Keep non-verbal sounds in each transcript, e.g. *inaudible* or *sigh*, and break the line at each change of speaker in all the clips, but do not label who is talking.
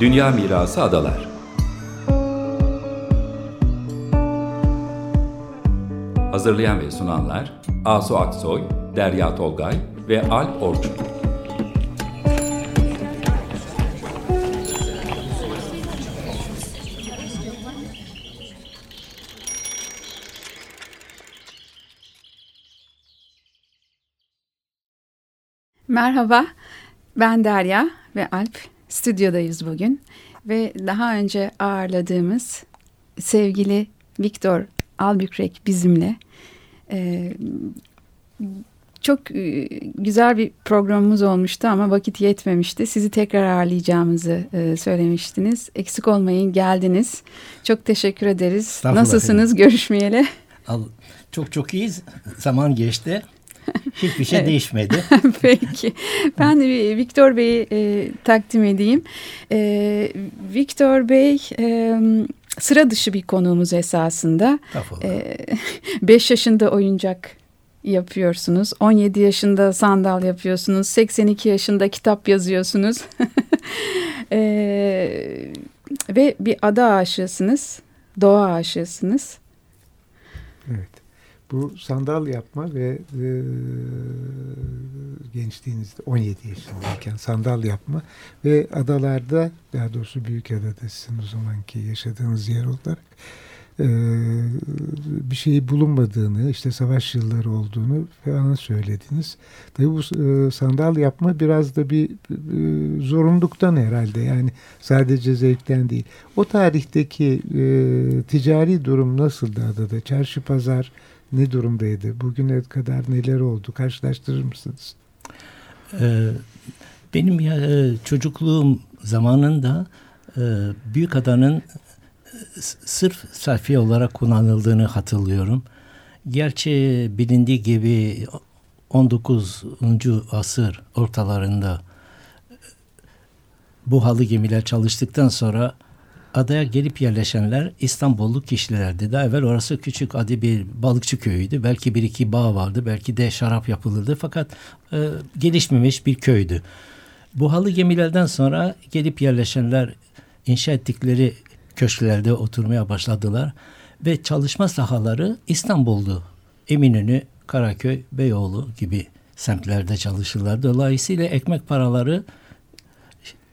Dünya Mirası Adalar Hazırlayan ve sunanlar Asu Aksoy, Derya Tolgay ve Alp Orçun.
Merhaba, ben Derya ve Alp. Stüdyodayız bugün ve daha önce ağırladığımız sevgili Viktor Albükrek bizimle. Ee, çok e, güzel bir programımız olmuştu ama vakit yetmemişti. Sizi tekrar ağırlayacağımızı e, söylemiştiniz. Eksik olmayın geldiniz. Çok teşekkür ederiz. Nasılsınız efendim. görüşmeyeli?
Çok çok iyiyiz. Zaman geçti. *laughs* Hiçbir şey evet. değişmedi. *laughs*
Peki. Ben de Viktor Bey'i e, takdim edeyim. E, Viktor Bey e, sıra dışı bir konuğumuz esasında. E, *laughs* 5 yaşında oyuncak yapıyorsunuz. 17 yaşında sandal yapıyorsunuz. 82 yaşında kitap yazıyorsunuz. e, ve bir ada aşığısınız. Doğa aşığısınız.
Evet. Bu sandal yapma ve e, gençliğinizde 17 yaşındayken sandal yapma ve adalarda daha doğrusu büyük adada sizin o zamanki yaşadığınız yer olarak e, bir şeyi bulunmadığını işte savaş yılları olduğunu falan söylediniz. Tabii bu e, sandal yapma biraz da bir e, zorunluluktan herhalde yani sadece zevkten değil. O tarihteki e, ticari durum nasıldı adada? Çarşı pazar ne durumdaydı? Bugüne kadar neler oldu? Karşılaştırır mısınız?
Ee, benim ya, e, çocukluğum zamanında e, Büyük Adanın e, sırf sayfiye olarak kullanıldığını hatırlıyorum. Gerçi bilindiği gibi 19. asır ortalarında bu halı gemiler çalıştıktan sonra adaya gelip yerleşenler İstanbullu kişilerdi. Daha evvel orası küçük adi bir balıkçı köyüydü. Belki bir iki bağ vardı. Belki de şarap yapılırdı. Fakat e, gelişmemiş bir köydü. Bu halı gemilerden sonra gelip yerleşenler inşa ettikleri köşklerde oturmaya başladılar. Ve çalışma sahaları İstanbul'du. Eminönü, Karaköy, Beyoğlu gibi semtlerde çalışırlar. Dolayısıyla ekmek paraları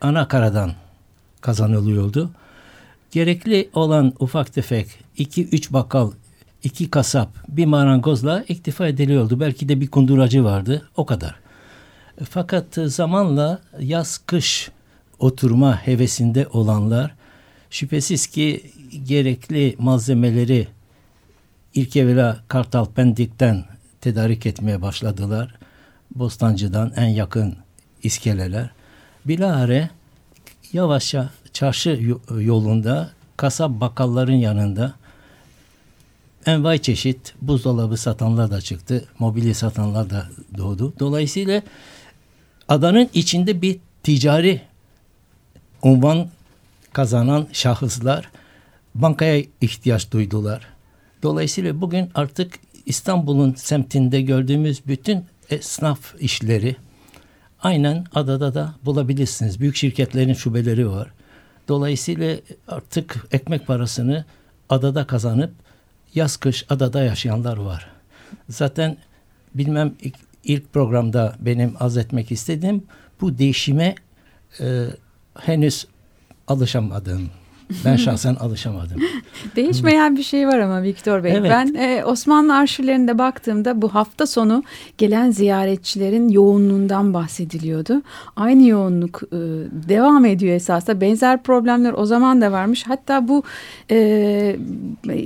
ana karadan kazanılıyordu gerekli olan ufak tefek iki üç bakkal, iki kasap, bir marangozla iktifa ediliyordu. Belki de bir kunduracı vardı. O kadar. Fakat zamanla yaz kış oturma hevesinde olanlar şüphesiz ki gerekli malzemeleri ilk evvela Kartal Pendik'ten tedarik etmeye başladılar. Bostancı'dan en yakın iskeleler. Bilahare yavaşça çarşı yolunda kasap bakkalların yanında envai çeşit buzdolabı satanlar da çıktı. Mobilya satanlar da doğdu. Dolayısıyla adanın içinde bir ticari unvan kazanan şahıslar bankaya ihtiyaç duydular. Dolayısıyla bugün artık İstanbul'un semtinde gördüğümüz bütün esnaf işleri aynen adada da bulabilirsiniz. Büyük şirketlerin şubeleri var. Dolayısıyla artık ekmek parasını adada kazanıp yaz kış adada yaşayanlar var. Zaten bilmem ilk, ilk programda benim az etmek istediğim bu değişime e, henüz alışamadım. Ben şahsen alışamadım. *laughs*
Değişmeyen bir şey var ama Viktor Bey. Evet. Ben e, Osmanlı arşivlerinde baktığımda bu hafta sonu gelen ziyaretçilerin yoğunluğundan bahsediliyordu. Aynı yoğunluk e, devam ediyor esasında. Benzer problemler o zaman da varmış. Hatta bu e,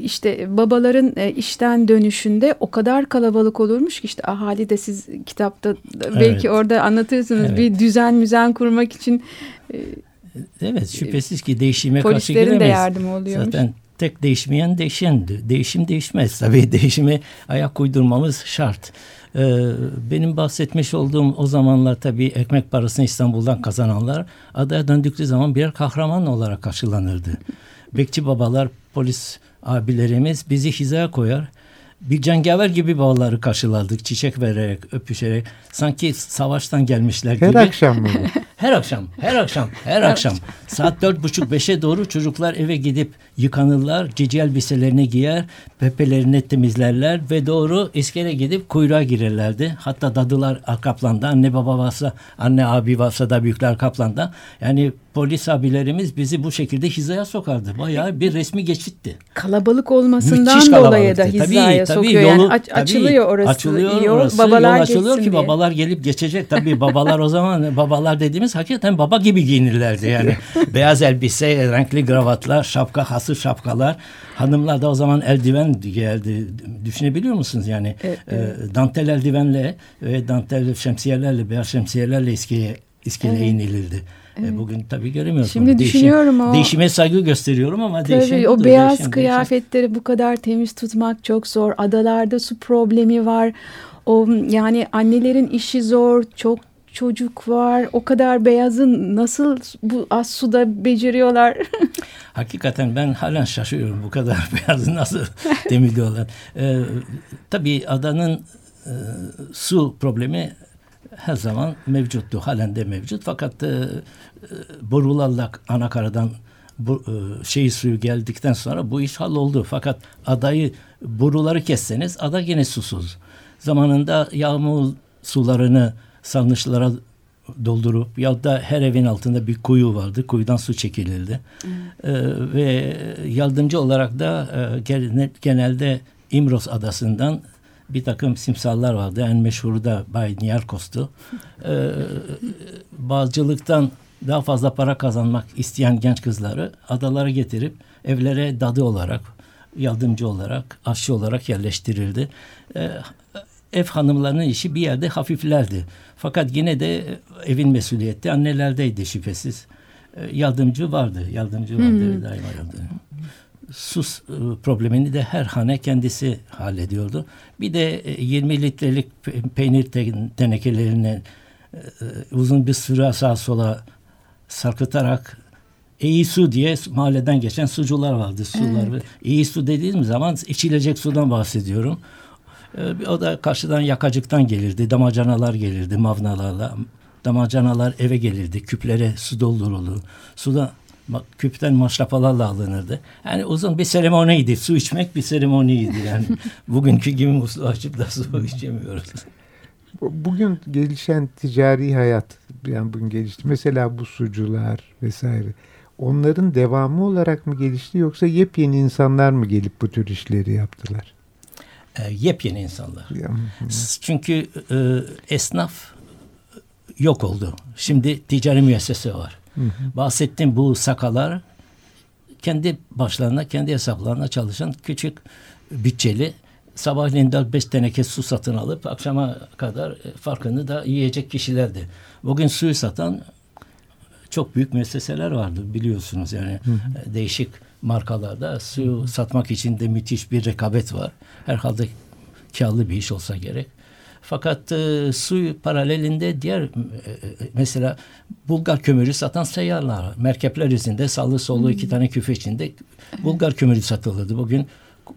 işte babaların e, işten dönüşünde o kadar kalabalık olurmuş ki işte ahali de siz kitapta belki evet. orada anlatırsınız evet. bir düzen müzen kurmak için
e, Evet şüphesiz ki değişime karşı giremeyiz.
Polislerin de yardımı oluyormuş.
Zaten tek değişmeyen değişendi. Değişim değişmez. Tabii *laughs* değişime ayak uydurmamız şart. Ee, benim bahsetmiş olduğum o zamanlar tabii ekmek parasını İstanbul'dan kazananlar adaya döndükleri zaman birer kahraman olarak karşılanırdı. Bekçi babalar, polis abilerimiz bizi hizaya koyar. Bir cengaver gibi babaları karşıladık. Çiçek vererek, öpüşerek. Sanki savaştan gelmişler gibi.
Her akşam mı *laughs*
her akşam, her akşam, her akşam. Saat dört buçuk beşe doğru çocuklar eve gidip yıkanırlar. Cici elbiselerini giyer, pepelerini temizlerler ve doğru iskele gidip kuyruğa girerlerdi. Hatta dadılar arkaplanda, anne baba varsa, anne abi varsa da büyükler kaplanda. Yani polis abilerimiz bizi bu şekilde hizaya sokardı. Bayağı bir resmi geçitti.
Kalabalık olmasından dolayı da hizaya tabii, sokuyor. Yolu, yani aç, tabii, açılıyor orası.
Açılıyor yol, orası. Babalar yol açılıyor ki diye. babalar gelip geçecek. Tabii babalar o zaman *laughs* babalar dediğimiz hakikaten baba gibi giyinirlerdi. Yani *laughs* beyaz elbise, renkli gravatlar, şapka, hası şapkalar. Hanımlar da o zaman eldiven geldi. Düşünebiliyor musunuz yani? Evet, evet. E, dantel eldivenle ve dantel şemsiyelerle, beyaz şemsiyelerle iskele, iskele evet. inilirdi. E, evet. Bugün tabii göremiyoruz.
Şimdi onu. düşünüyorum o.
Değişime saygı gösteriyorum ama tabii, değişim
o beyaz değişim, kıyafetleri değişim. bu kadar temiz tutmak çok zor. Adalarda su problemi var. O yani annelerin işi zor. Çok çocuk var. O kadar beyazın nasıl bu az suda beceriyorlar? *laughs*
Hakikaten ben halen şaşıyorum bu kadar *laughs* beyazı nasıl temizliyorlar. Ee, tabii adanın e, su problemi her zaman mevcuttu. Halen de mevcut. Fakat e, e, borularla anakaradan bu e, şey suyu geldikten sonra bu iş halloldu. Fakat adayı boruları kesseniz ada yine susuz. Zamanında yağmur sularını sarnıçlara doldurup ya da her evin altında bir kuyu vardı. Kuyudan su çekilirdi. Hmm. Ee, ve yardımcı olarak da e, genelde İmros adasından bir takım simsallar vardı. En meşhuru da Bay Niyarkos'tu. *laughs* Ee, bazcılıktan daha fazla para kazanmak isteyen genç kızları adalara getirip evlere dadı olarak, yardımcı olarak, aşçı olarak yerleştirildi. Ee, ev hanımlarının işi bir yerde hafiflerdi. Fakat yine de evin mesuliyeti annelerdeydi şüphesiz. Ee, yardımcı vardı, yardımcı vardı, hmm. daima yardımcı sus e, problemini de her hane kendisi hallediyordu. Bir de 20 e, litrelik peynir tenekelerini e, uzun bir süre sağa sola sarkıtarak iyi su diye mahalleden geçen sucular vardı. Sular. Evet. İyi su dediğim zaman içilecek sudan bahsediyorum. O da karşıdan yakacıktan gelirdi. Damacanalar gelirdi mavnalarla. Damacanalar eve gelirdi. Küplere su dolduruldu. Suda küpten maşrapalarla alınırdı. Yani uzun bir seremoniydi. Su içmek bir seremoniydi. Yani *laughs* bugünkü gibi musluğu açıp da su içemiyoruz.
Bugün gelişen ticari hayat yani bugün gelişti. Mesela bu sucular vesaire. Onların devamı olarak mı gelişti yoksa yepyeni insanlar mı gelip bu tür işleri yaptılar?
E, yepyeni insanlar. Çünkü e, esnaf yok oldu. Şimdi ticari müessese var. Hı hı. Bahsettiğim bu sakalar kendi başlarına, kendi hesaplarına çalışan küçük bütçeli sabahleyin 4-5 teneke su satın alıp akşama kadar e, farkını da yiyecek kişilerdi. Bugün suyu satan çok büyük müesseseler vardı biliyorsunuz yani hı hı. E, değişik markalarda suyu satmak için de müthiş bir rekabet var. Herhalde karlı bir iş olsa gerek. Fakat e, su paralelinde diğer e, e, mesela Bulgar kömürü satan seyyarlar. Merkepler üzerinde sağlı sollu hmm. iki tane küfe içinde Bulgar kömürü satılırdı. Bugün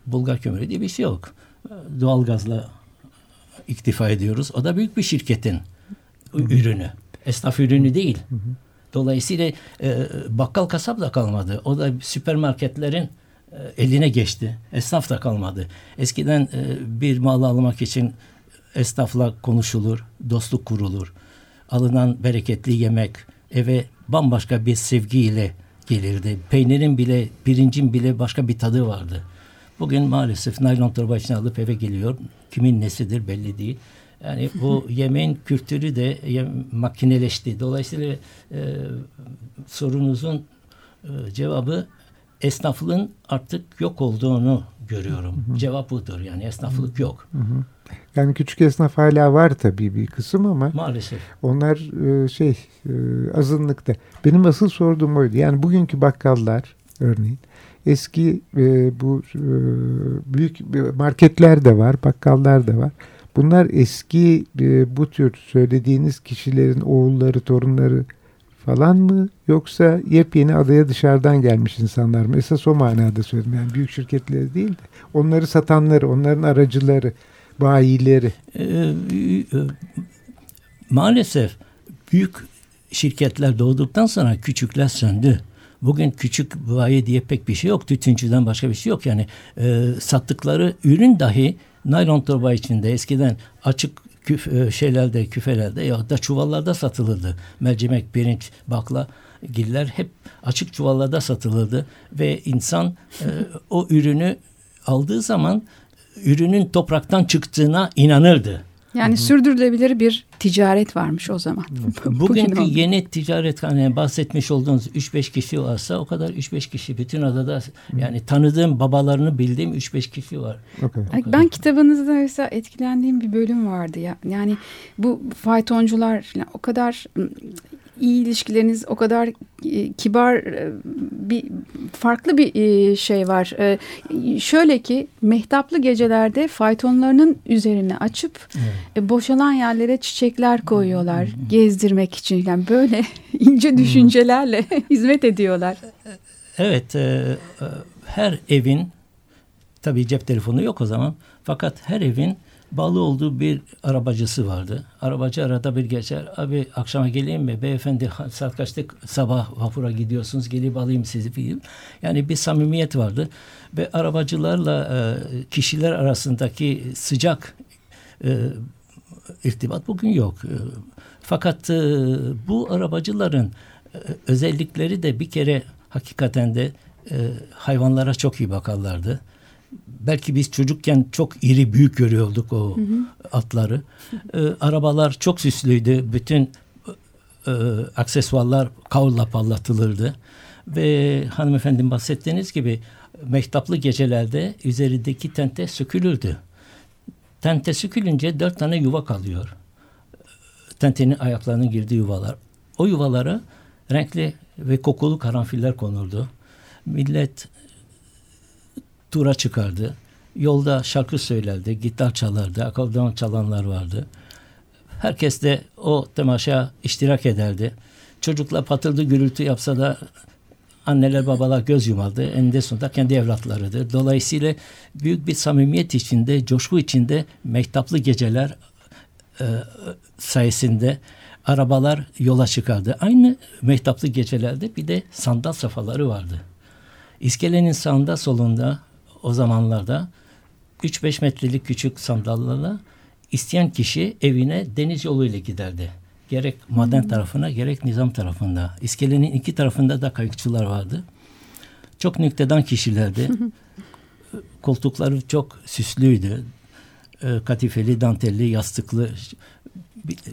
Bulgar kömürü diye bir şey yok. Doğalgazla iktifa ediyoruz. O da büyük bir şirketin hmm. ürünü. Esnaf ürünü değil. Hmm. Dolayısıyla e, bakkal kasap da kalmadı. O da süpermarketlerin e, eline geçti. Esnaf da kalmadı. Eskiden e, bir mal almak için esnafla konuşulur, dostluk kurulur. Alınan bereketli yemek eve bambaşka bir sevgiyle gelirdi. Peynirin bile, pirincin bile başka bir tadı vardı. Bugün maalesef naylon torba içine alıp eve geliyor. Kimin nesidir belli değil. Yani bu *laughs* yemeğin kültürü de makineleşti. Dolayısıyla e, sorunuzun e, cevabı esnaflığın artık yok olduğunu görüyorum. Hı hı. Cevap budur yani esnaflık yok. Hı hı.
Yani küçük esnaf hala var tabii bir kısım ama
maalesef
onlar e, şey e, azınlıkta. Benim asıl sorduğum oydu. Yani bugünkü bakkallar örneğin eski e, bu büyük marketler de var, bakkallar da var. Bunlar eski bu tür söylediğiniz kişilerin oğulları, torunları falan mı yoksa yepyeni adaya dışarıdan gelmiş insanlar mı? Esas o manada söyledim. Yani büyük şirketleri değil de onları satanları, onların aracıları, bayileri. Ee, e,
maalesef büyük şirketler doğduktan sonra küçükler söndü. Bugün küçük bayi diye pek bir şey yok. Tütüncüden başka bir şey yok. Yani e, sattıkları ürün dahi naylon torba içinde eskiden açık küf, e, şeylerde, küfelerde ya da çuvallarda satılırdı. Mercimek, pirinç, bakla, giller hep açık çuvallarda satılırdı ve insan e, o ürünü aldığı zaman ürünün topraktan çıktığına inanırdı.
Yani Hı-hı. sürdürülebilir bir ticaret varmış o zaman.
Bugünkü Bugün yeni ticaret hani bahsetmiş olduğunuz 3-5 kişi varsa o kadar 3-5 kişi bütün adada yani tanıdığım babalarını bildiğim 3-5 kişi var.
Okay. Ben kitabınızda mesela etkilendiğim bir bölüm vardı ya. Yani bu faytoncular o kadar iyi ilişkileriniz o kadar e, kibar e, bir farklı bir e, şey var. Şöyle ki mehtaplı gecelerde faytonlarının üzerine açıp evet. boşalan yerlere çiçekler koyuyorlar gezdirmek için. Yani böyle *laughs* ince düşüncelerle *laughs* hizmet ediyorlar.
Evet, her evin tabii cep telefonu yok o zaman. Fakat her evin bağlı olduğu bir arabacısı vardı. Arabacı arada bir geçer. Abi akşama geleyim mi? Beyefendi saat kaçta sabah vapura gidiyorsunuz? Gelip alayım sizi film. Yani bir samimiyet vardı. Ve arabacılarla e, kişiler arasındaki sıcak e, irtibat bugün yok. E, fakat bu arabacıların özellikleri de bir kere hakikaten de hayvanlara çok iyi bakarlardı belki biz çocukken çok iri büyük görüyorduk o hı hı. atları. E, arabalar çok süslüydü. Bütün e, aksesuarlar kavla parlatılırdı. Ve hanımefendim bahsettiğiniz gibi mehtaplı gecelerde üzerindeki tente sökülürdü. Tente sökülünce dört tane yuva kalıyor. Tentenin ayaklarının girdiği yuvalar. O yuvalara renkli ve kokulu karanfiller konurdu. Millet tura çıkardı. Yolda şarkı söylerdi, gitar çalardı, akordeon çalanlar vardı. Herkes de o temaşa iştirak ederdi. Çocuklar patırdı gürültü yapsa da anneler babalar göz yumardı. Eninde sonunda kendi evlatlarıdır. Dolayısıyla büyük bir samimiyet içinde, coşku içinde mehtaplı geceler e, sayesinde arabalar yola çıkardı. Aynı mehtaplı gecelerde bir de sandal safaları vardı. İskelenin sağında solunda o zamanlarda 3-5 metrelik küçük sandallarla isteyen kişi evine deniz yoluyla giderdi. Gerek maden hmm. tarafına gerek nizam tarafında. İskelenin iki tarafında da kayıkçılar vardı. Çok nüktedan kişilerdi. *laughs* Koltukları çok süslüydü. Ee, katifeli, dantelli, yastıklı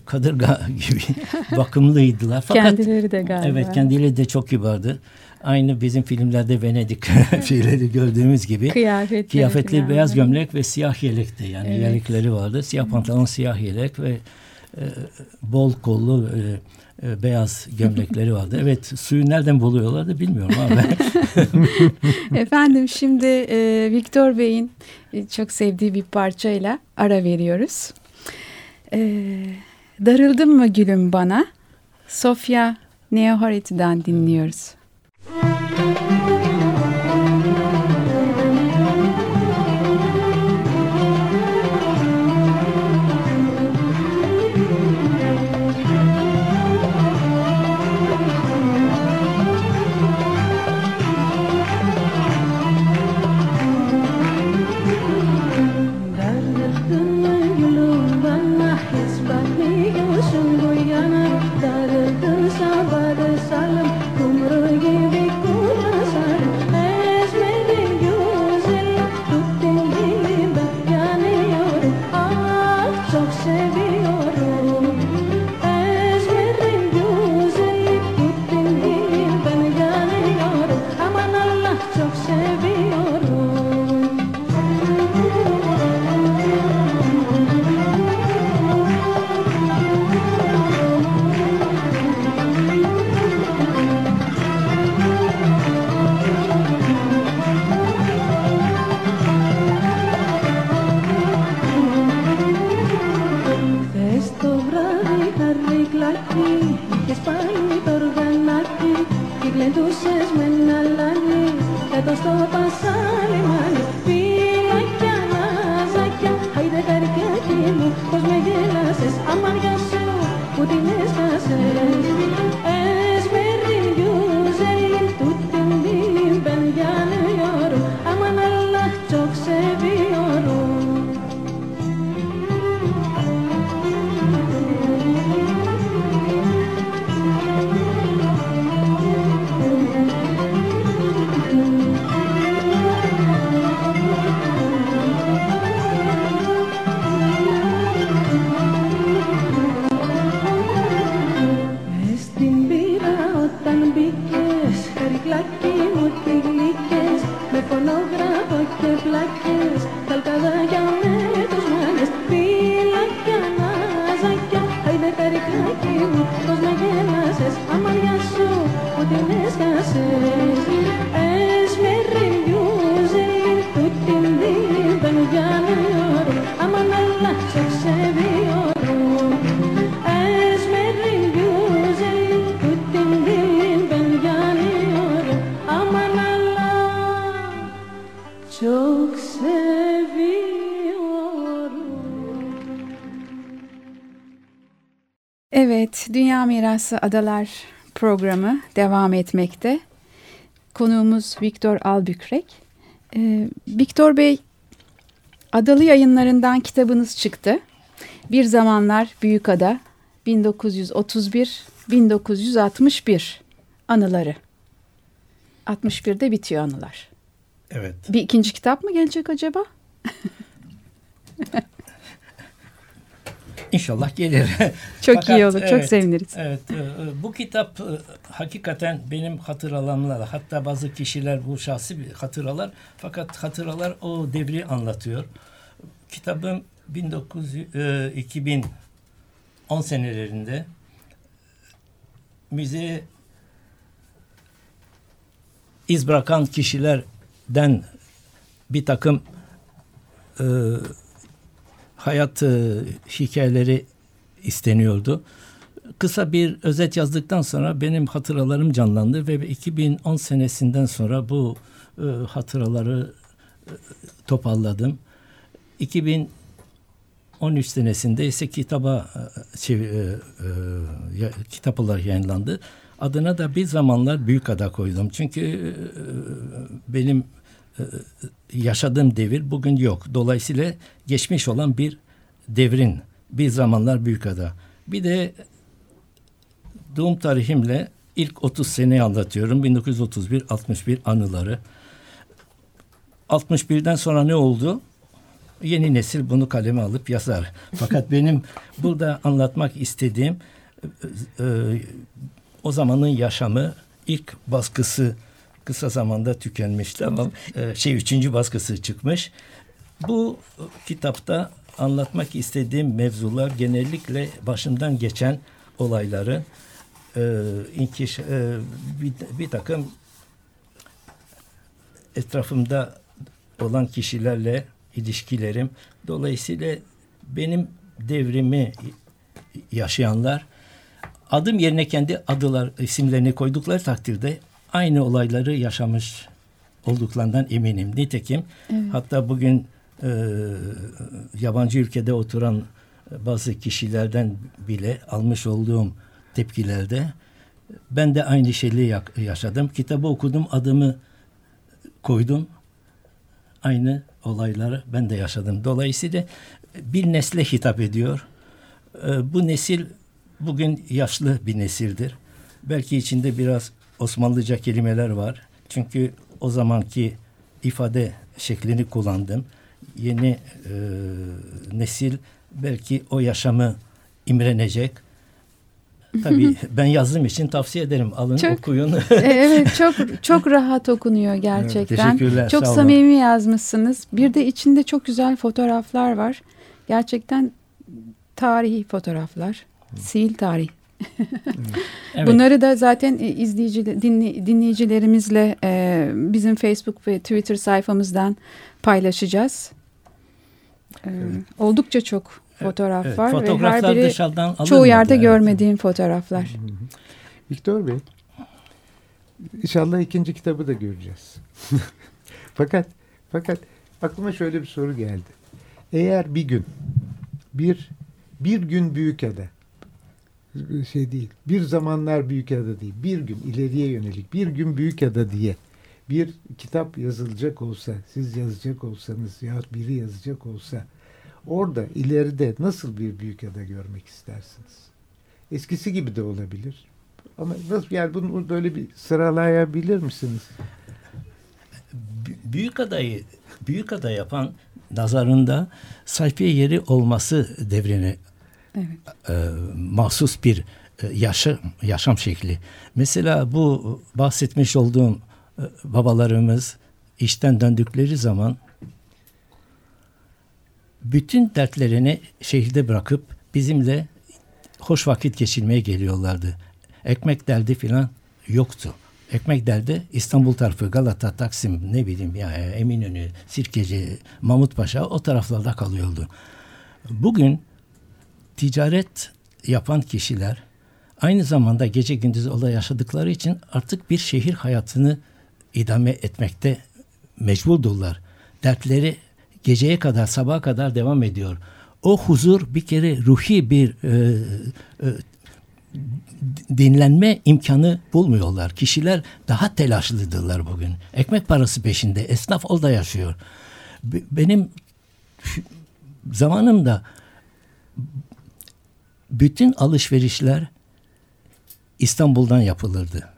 kadırga *laughs* gibi *laughs* bakımlıydılar.
Fakat, kendileri de galiba.
Evet kendileri de çok kibardı. Aynı bizim filmlerde Venedik *laughs* şeyleri gördüğümüz gibi. Kıyafetleri. Kıyafetli falan. beyaz gömlek ve siyah yelekti. Yani evet. yelekleri vardı. Siyah pantolon, siyah yelek ve e, bol kollu e, e, beyaz gömlekleri vardı. *laughs* Evet suyu nereden buluyorlardı bilmiyorum ama *laughs*
Efendim şimdi e, Viktor Bey'in e, çok sevdiği bir parçayla ara veriyoruz. E, Darıldın mı gülüm bana? Sofia Neohariti'den dinliyoruz.
μαριά σου που την έστασες
ε, amargas Mirası Adalar programı devam etmekte. Konuğumuz Viktor Albükrek. Ee, Viktor Bey, Adalı yayınlarından kitabınız çıktı. Bir Zamanlar Büyükada 1931-1961 anıları. 61'de bitiyor anılar.
Evet.
Bir ikinci kitap mı gelecek acaba? *laughs*
İnşallah gelir. *laughs*
Çok
Fakat,
iyi olur, çok
evet,
seviniriz.
Evet, e, e, bu kitap e, hakikaten benim hatıralarımla, hatta bazı kişiler bu şahsi bir hatıralar, fakat hatıralar o devri anlatıyor. Kitabım 1900, e, 2010 senelerinde müzeye iz bırakan kişilerden bir takım e, hayat e, hikayeleri isteniyordu. Kısa bir özet yazdıktan sonra benim hatıralarım canlandı ve 2010 senesinden sonra bu e, hatıraları e, toparladım. 2013 senesinde ise kitaba e, e, e, kitap olarak yayınlandı. Adına da bir zamanlar büyük ada koydum. Çünkü e, benim yaşadığım devir bugün yok. Dolayısıyla geçmiş olan bir devrin bir zamanlar büyük ada. Bir de doğum tarihimle ilk 30 seneyi anlatıyorum. 1931-61 anıları. 61'den sonra ne oldu? Yeni nesil bunu kaleme alıp yazar. Fakat *laughs* benim burada anlatmak istediğim e, e, o zamanın yaşamı ilk baskısı kısa zamanda tükenmişti ama e, şey üçüncü baskısı çıkmış. Bu kitapta anlatmak istediğim mevzular genellikle başımdan geçen olayları e, inkiş, e, bir, bir takım etrafımda olan kişilerle ilişkilerim. Dolayısıyla benim devrimi yaşayanlar adım yerine kendi adılar isimlerini koydukları takdirde aynı olayları yaşamış olduklarından eminim. Nitekim hatta bugün e, yabancı ülkede oturan bazı kişilerden bile almış olduğum tepkilerde ben de aynı şeyi yaşadım. Kitabı okudum, adımı koydum. Aynı olayları ben de yaşadım. Dolayısıyla bir nesle hitap ediyor. Ee, Bu nesil bugün yaşlı bir nesildir. Belki içinde biraz Osmanlıca kelimeler var. Çünkü o zamanki ifade şeklini kullandım. Yeni e, nesil belki o yaşamı imrenecek. Tabii *laughs* ben yazdığım için tavsiye ederim. Alın
Çok-
okuyun. *laughs*
Evet çok çok rahat okunuyor gerçekten.
teşekkürler,
çok
sağ olun.
samimi yazmışsınız. Bir de içinde çok güzel fotoğraflar var. Gerçekten tarihi fotoğraflar. Sil tarih.
Evet.
Bunları da zaten e, izleyici dinli- dinleyicilerimizle e, bizim Facebook ve Twitter sayfamızdan paylaşacağız. E, Oldukça çok fotoğraf
Evet,
var ve
fotoğraflar
her biri
dışarıdan
çoğu yerde
evet.
görmediğim fotoğraflar.
Viktor Bey, İnşallah ikinci kitabı da göreceğiz. *laughs* fakat fakat aklıma şöyle bir soru geldi. Eğer bir gün bir bir gün büyük ada şey değil. Bir zamanlar büyük ada değil. Bir gün ileriye yönelik bir gün büyük ada diye bir kitap yazılacak olsa, siz yazacak olsanız ya biri yazacak olsa orada ileride nasıl bir büyük ada görmek istersiniz? Eskisi gibi de olabilir. Ama nasıl yani bunu böyle bir sıralayabilir misiniz?
Büyük adayı büyük ada yapan nazarında sayfiye yeri olması devrine evet. e, mahsus bir e, yaşam, yaşam şekli. Mesela bu bahsetmiş olduğum e, babalarımız işten döndükleri zaman bütün dertlerini şehirde bırakıp bizimle hoş vakit geçirmeye geliyorlardı. Ekmek derdi filan yoktu. Ekmek derdi İstanbul tarafı Galata, Taksim ne bileyim ya Eminönü, Sirkeci, Mahmutpaşa o taraflarda kalıyordu. Bugün ticaret yapan kişiler aynı zamanda gece gündüz olay yaşadıkları için artık bir şehir hayatını idame etmekte mecburdurlar. Dertleri geceye kadar sabaha kadar devam ediyor. O huzur bir kere ruhi bir e, e, dinlenme imkanı bulmuyorlar. Kişiler daha telaşlıdırlar bugün. Ekmek parası peşinde. Esnaf orada yaşıyor. Benim zamanımda bütün alışverişler İstanbul'dan yapılırdı.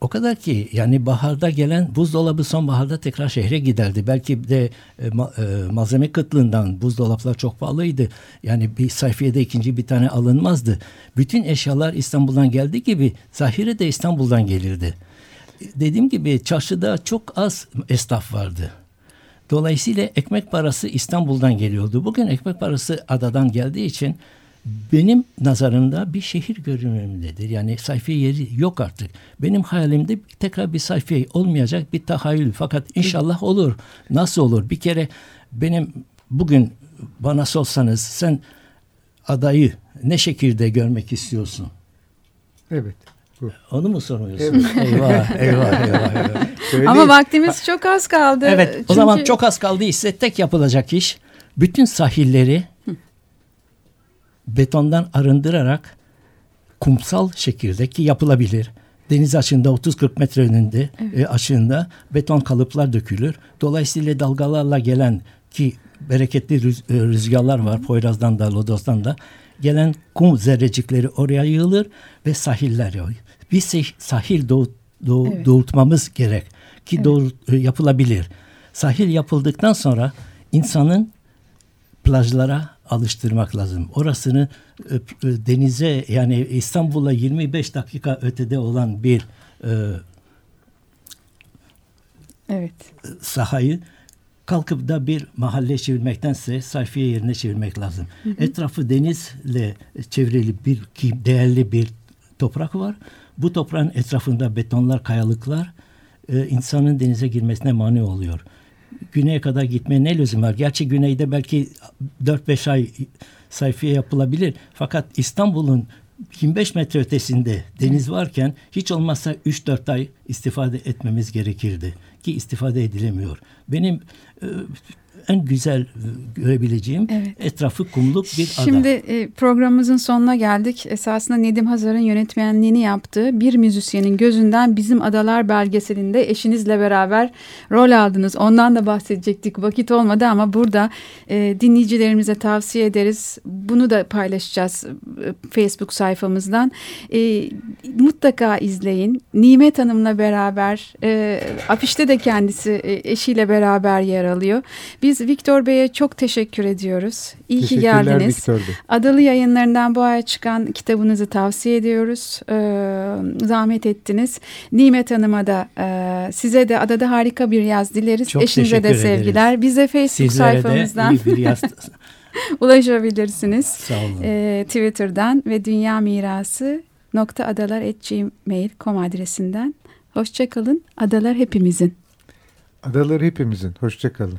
O kadar ki yani baharda gelen buzdolabı sonbaharda tekrar şehre giderdi. Belki de e, ma, e, malzeme kıtlığından buzdolaplar çok pahalıydı. Yani bir sayfiyede ikinci bir tane alınmazdı. Bütün eşyalar İstanbul'dan geldiği gibi zahire de İstanbul'dan gelirdi. Dediğim gibi çarşıda çok az esnaf vardı. Dolayısıyla ekmek parası İstanbul'dan geliyordu. Bugün ekmek parası adadan geldiği için benim nazarımda bir şehir görünümündedir. Yani sayfiye yeri yok artık. Benim hayalimde tekrar bir sayfiye olmayacak bir tahayyül. Fakat inşallah olur. Nasıl olur? Bir kere benim bugün bana sorsanız sen adayı ne şekilde görmek istiyorsun?
Evet.
Bu. Onu mu soruyorsun? Evet. *laughs* eyvah, eyvah, eyvah.
eyvah. Ama vaktimiz çok az kaldı.
Evet, Çünkü... o zaman çok az kaldı ise tek yapılacak iş bütün sahilleri betondan arındırarak kumsal şekildeki yapılabilir. Deniz açığında 30-40 metre önünde evet. e, açığında beton kalıplar dökülür. Dolayısıyla dalgalarla gelen ki bereketli rüz, e, rüzgarlar var Poyraz'dan da Lodos'tan da gelen kum zerrecikleri oraya yığılır ve sahiller bir sahil doğ, doğ, evet. doğurtmamız gerek ki evet. doğru, e, yapılabilir. Sahil yapıldıktan sonra insanın plajlara alıştırmak lazım. Orasını e, e, denize yani İstanbul'a 25 dakika ötede olan bir e,
evet.
sahayı kalkıp da bir mahalle çevirmektense sayfiye yerine çevirmek lazım. Hı hı. Etrafı denizle çevrili bir değerli bir toprak var. Bu toprağın etrafında betonlar, kayalıklar e, insanın denize girmesine mani oluyor güneye kadar gitmeye ne lüzum var? Gerçi güneyde belki 4-5 ay sayfiye yapılabilir. Fakat İstanbul'un 25 metre ötesinde deniz varken hiç olmazsa 3-4 ay istifade etmemiz gerekirdi. Ki istifade edilemiyor. Benim e, en güzel e, görebileceğim evet. etrafı kumluk bir
ada. Şimdi e, programımızın sonuna geldik. Esasında Nedim Hazar'ın yönetmenliğini yaptığı bir müzisyenin gözünden bizim adalar belgeselinde eşinizle beraber rol aldınız. Ondan da bahsedecektik. Vakit olmadı ama burada e, dinleyicilerimize tavsiye ederiz. Bunu da paylaşacağız e, Facebook sayfamızdan. E, mutlaka izleyin. Nimet Hanım'la beraber e, afişte de kendisi e, eşiyle beraber yer alıyor. Biz biz Viktor Bey'e çok teşekkür ediyoruz. İyi ki geldiniz. Bey. Adalı yayınlarından bu ay çıkan kitabınızı tavsiye ediyoruz. Ee, zahmet ettiniz. Nimet Hanım'a da e, size de adada harika bir yaz dileriz. Çok Eşinize de sevgiler. Ederiz. Bize Facebook Sizlere sayfamızdan de iyi bir yaz *laughs* ulaşabilirsiniz.
Sağ olun.
Ee, Twitter'dan ve Dünya Mirası noktaadalar.gmail.com adresinden. Hoşçakalın. Adalar hepimizin.
Adalar hepimizin. Hoşçakalın.